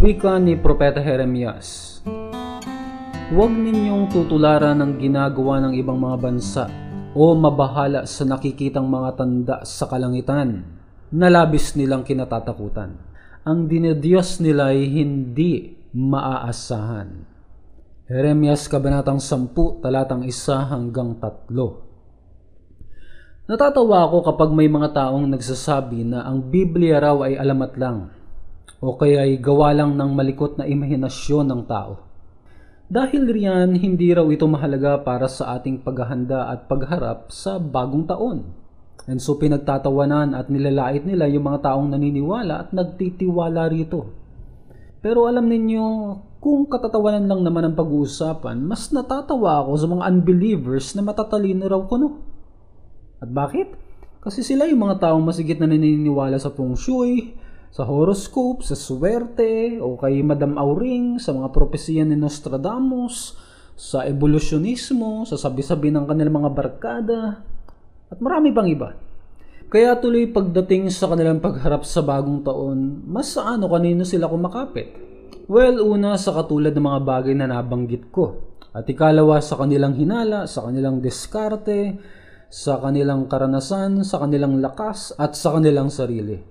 Wika ni Propeta Jeremias Huwag ninyong tutularan ng ginagawa ng ibang mga bansa o mabahala sa nakikitang mga tanda sa kalangitan na labis nilang kinatatakutan. Ang dinediyos nila ay hindi maaasahan. Jeremias Kabanatang 10, talatang 1 hanggang 3. Natatawa ako kapag may mga taong nagsasabi na ang Biblia raw ay alamat lang o kaya ay gawa lang ng malikot na imahinasyon ng tao. Dahil riyan, hindi raw ito mahalaga para sa ating paghahanda at pagharap sa bagong taon. And so pinagtatawanan at nilalait nila yung mga taong naniniwala at nagtitiwala rito. Pero alam ninyo, kung katatawanan lang naman ang pag-uusapan, mas natatawa ako sa mga unbelievers na matatalino raw kuno. At bakit? Kasi sila yung mga taong masigit na naniniwala sa feng shui, sa horoscope, sa swerte, o kay Madam Auring, sa mga propesiya ni Nostradamus, sa evolutionismo, sa sabi-sabi ng kanilang mga barkada, at marami pang iba. Kaya tuloy pagdating sa kanilang pagharap sa bagong taon, mas sa ano kanino sila kumakapit? Well, una sa katulad ng mga bagay na nabanggit ko. At ikalawa sa kanilang hinala, sa kanilang diskarte, sa kanilang karanasan, sa kanilang lakas, at sa kanilang sarili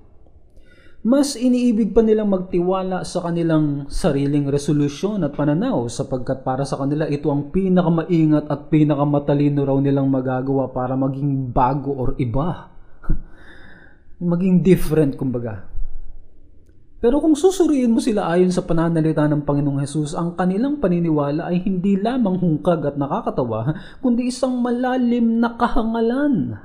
mas iniibig pa nilang magtiwala sa kanilang sariling resolusyon at pananaw sapagkat para sa kanila ito ang pinakamaingat at pinakamatalino raw nilang magagawa para maging bago or iba. maging different kumbaga. Pero kung susuriin mo sila ayon sa pananalita ng Panginoong Hesus, ang kanilang paniniwala ay hindi lamang hungkag at nakakatawa, kundi isang malalim na kahangalan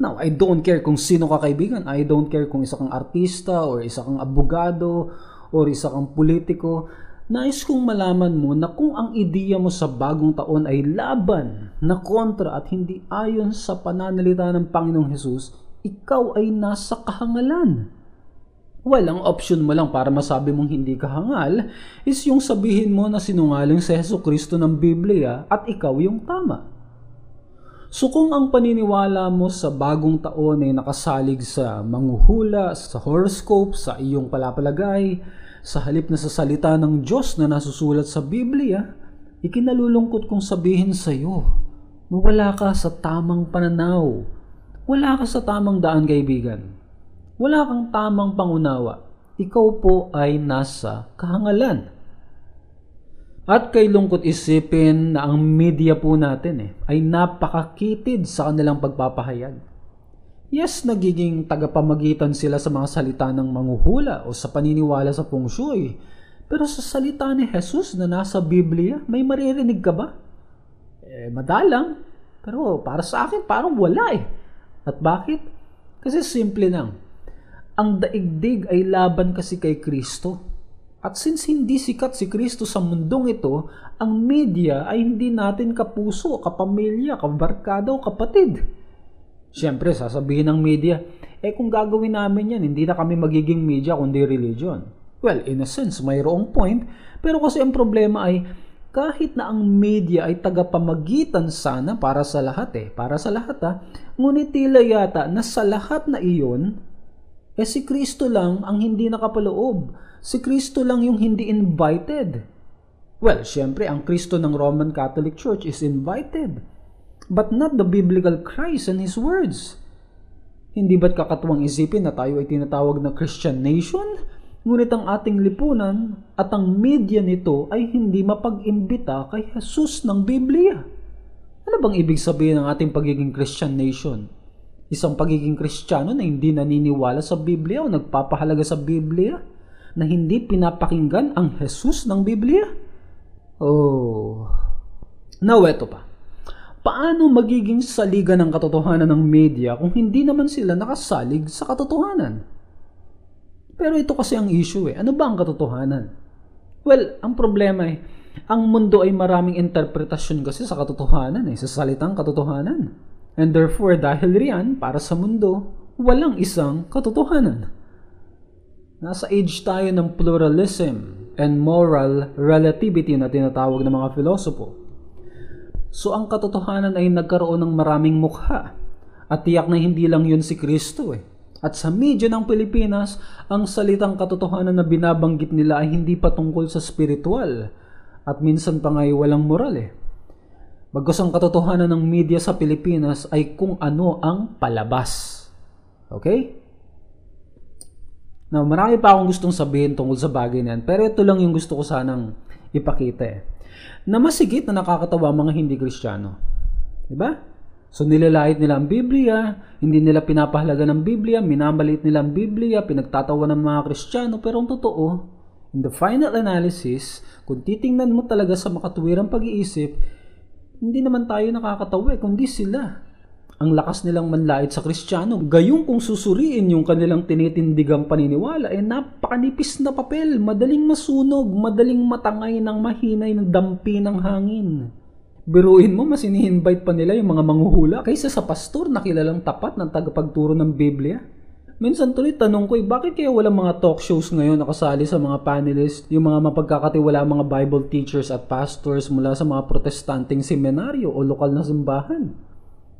Now, I don't care kung sino ka kaibigan. I don't care kung isa kang artista or isa kang abogado or isa kang politiko. Nais kong malaman mo na kung ang ideya mo sa bagong taon ay laban, na kontra at hindi ayon sa pananalita ng Panginoong Hesus, ikaw ay nasa kahangalan. Well, option mo lang para masabi mong hindi kahangal is yung sabihin mo na sinungaling si Heso Kristo ng Biblia at ikaw yung tama. So kung ang paniniwala mo sa bagong taon ay nakasalig sa manghuhula, sa horoscope, sa iyong palapalagay, sa halip na sa salita ng Diyos na nasusulat sa Biblia, ikinalulungkot kong sabihin sa iyo na wala ka sa tamang pananaw. Wala ka sa tamang daan, kaibigan. Wala kang tamang pangunawa. Ikaw po ay nasa kahangalan. At kay lungkot isipin na ang media po natin eh, ay napakakitid sa kanilang pagpapahayag. Yes, nagiging tagapamagitan sila sa mga salita ng manguhula o sa paniniwala sa feng shui. Pero sa salita ni Jesus na nasa Biblia, may maririnig ka ba? Eh, madalang. Pero para sa akin, parang wala eh. At bakit? Kasi simple lang. Ang daigdig ay laban kasi kay Kristo. At since hindi sikat si Kristo sa mundong ito, ang media ay hindi natin kapuso, kapamilya, kabarkada o kapatid. Siyempre, sasabihin ng media, eh kung gagawin namin yan, hindi na kami magiging media kundi religion. Well, in a sense, mayroong point, pero kasi ang problema ay kahit na ang media ay tagapamagitan sana para sa lahat eh, para sa lahat ha, ngunit tila yata na sa lahat na iyon, eh si Kristo lang ang hindi nakapaloob si Kristo lang yung hindi invited. Well, syempre, ang Kristo ng Roman Catholic Church is invited. But not the biblical Christ and His words. Hindi ba't kakatuwang isipin na tayo ay tinatawag na Christian nation? Ngunit ang ating lipunan at ang media nito ay hindi mapag-imbita kay Jesus ng Biblia. Ano bang ibig sabihin ng ating pagiging Christian nation? Isang pagiging Kristiyano na hindi naniniwala sa Biblia o nagpapahalaga sa Biblia? na hindi pinapakinggan ang Jesus ng Biblia? Oh. Now, eto pa. Paano magiging saligan ng katotohanan ng media kung hindi naman sila nakasalig sa katotohanan? Pero ito kasi ang issue eh. Ano ba ang katotohanan? Well, ang problema eh, ang mundo ay maraming interpretasyon kasi sa katotohanan eh, sa salitang katotohanan. And therefore, dahil riyan, para sa mundo, walang isang katotohanan. Nasa age tayo ng pluralism and moral relativity na tinatawag ng mga filosopo. So ang katotohanan ay nagkaroon ng maraming mukha at tiyak na hindi lang yun si Kristo eh. At sa media ng Pilipinas, ang salitang katotohanan na binabanggit nila ay hindi pa tungkol sa spiritual at minsan pa nga ay walang moral eh. Bagkus katotohanan ng media sa Pilipinas ay kung ano ang palabas. Okay? Now, marami pa akong gustong sabihin tungkol sa bagay na yan, pero ito lang yung gusto ko sanang ipakita eh. Na masigit na nakakatawa mga hindi kristyano. Diba? So nilalait nila ang Biblia, hindi nila pinapahalaga ng Biblia, minamaliit nila ang Biblia, pinagtatawa ng mga Kristiyano, pero ang totoo, in the final analysis, kung titingnan mo talaga sa makatuwirang pag-iisip, hindi naman tayo nakakatawa, eh, kundi sila. Ang lakas nilang manlait sa Kristiyano. Gayong kung susuriin yung kanilang tinitindigang paniniwala, eh napakanipis na papel, madaling masunog, madaling matangay ng mahinay ng dampi ng hangin. Biruin mo, mas ini-invite pa nila yung mga manghuhula kaysa sa pastor na kilalang tapat ng tagapagturo ng Biblia. Minsan tuloy tanong ko, eh, bakit kaya walang mga talk shows ngayon nakasali sa mga panelists, yung mga mapagkakatiwala mga Bible teachers at pastors mula sa mga protestanteng seminaryo o lokal na simbahan?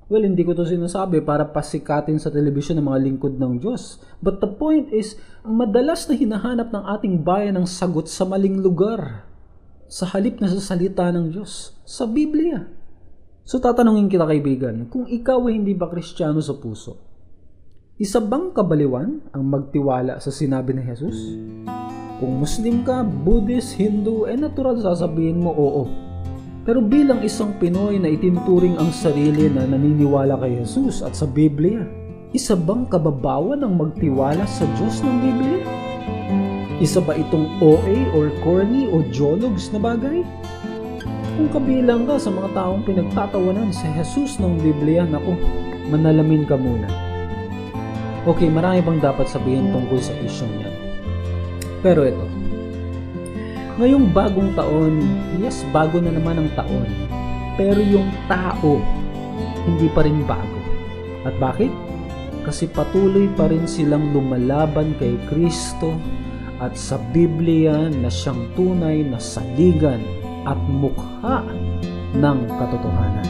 Well, hindi ko to sinasabi para pasikatin sa telebisyon ng mga lingkod ng Diyos. But the point is, madalas na hinahanap ng ating bayan ang sagot sa maling lugar. Sa halip na sa salita ng Diyos, sa Biblia. So tatanungin kita kaibigan, kung ikaw ay hindi ba kristyano sa puso, isa bang kabaliwan ang magtiwala sa sinabi ni Jesus? Kung Muslim ka, Buddhist, Hindu, eh natural sasabihin mo oo. Pero bilang isang Pinoy na itinturing ang sarili na naniniwala kay Jesus at sa Biblia, isa bang kababawan ang magtiwala sa Diyos ng Biblia? Isa ba itong OA or corny o jologs na bagay? Kung kabilang ka sa mga taong pinagtatawanan sa Jesus ng Biblia, naku, manalamin ka muna Okay, marami pang dapat sabihin tungkol sa isyong yan. Pero ito, ngayong bagong taon, yes, bago na naman ang taon. Pero yung tao, hindi pa rin bago. At bakit? Kasi patuloy pa rin silang lumalaban kay Kristo at sa Biblia na siyang tunay na saligan at mukha ng katotohanan.